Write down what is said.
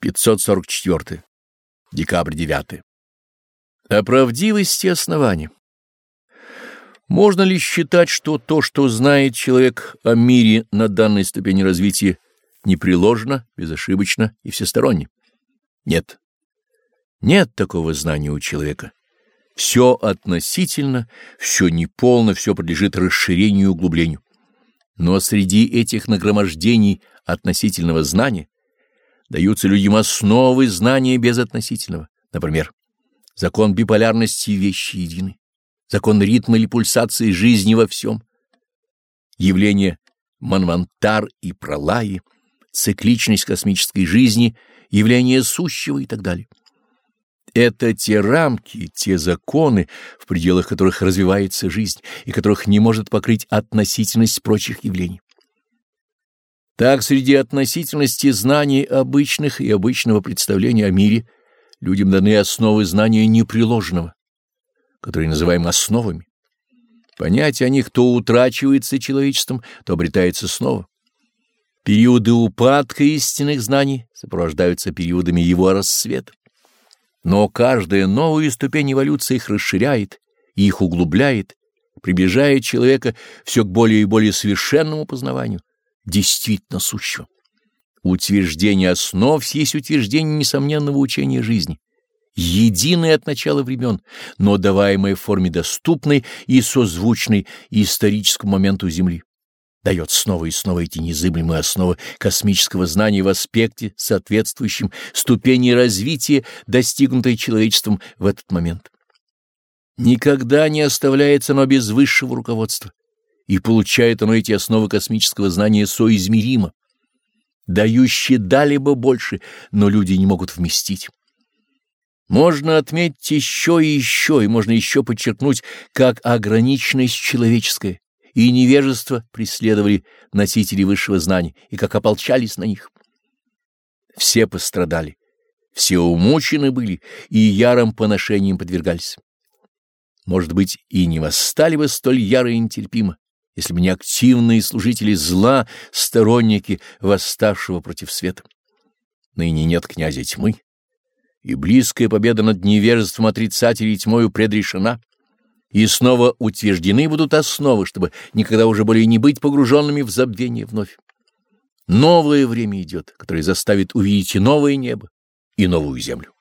544. Декабрь 9. О правдивости основания. Можно ли считать, что то, что знает человек о мире на данной ступени развития, непреложно, безошибочно и всесторонне? Нет. Нет такого знания у человека. Все относительно, все неполно, все подлежит расширению и углублению. Но среди этих нагромождений относительного знания даются людям основы знания безотносительного. Например, закон биполярности вещи едины, закон ритма или пульсации жизни во всем, явление манвантар и пролаи, цикличность космической жизни, явление сущего и так далее. Это те рамки, те законы, в пределах которых развивается жизнь и которых не может покрыть относительность прочих явлений. Так, среди относительности знаний обычных и обычного представления о мире людям даны основы знания непреложного, которые называем основами. Понятие о них то утрачивается человечеством, то обретается снова. Периоды упадка истинных знаний сопровождаются периодами его рассвета. Но каждая новая ступень эволюции их расширяет и их углубляет, приближает человека все к более и более совершенному познаванию действительно сущего. Утверждение основ есть утверждение несомненного учения жизни, единое от начала времен, но даваемое в форме доступной и созвучной историческому моменту Земли. Дает снова и снова эти незыблемые основы космического знания в аспекте, соответствующем ступени развития, достигнутой человечеством в этот момент. Никогда не оставляется оно без высшего руководства и получает оно эти основы космического знания соизмеримо. Дающие дали бы больше, но люди не могут вместить. Можно отметить еще и еще, и можно еще подчеркнуть, как ограниченность человеческая и невежество преследовали носители высшего знания, и как ополчались на них. Все пострадали, все умучены были и ярым поношением подвергались. Может быть, и не восстали бы столь яро и нетерпимо, если бы не активные служители зла, сторонники восставшего против света. Ныне нет князя тьмы, и близкая победа над невежеством отрицателей тьмою предрешена, и снова утверждены будут основы, чтобы никогда уже более не быть погруженными в забвение вновь. Новое время идет, которое заставит увидеть и новое небо, и новую землю.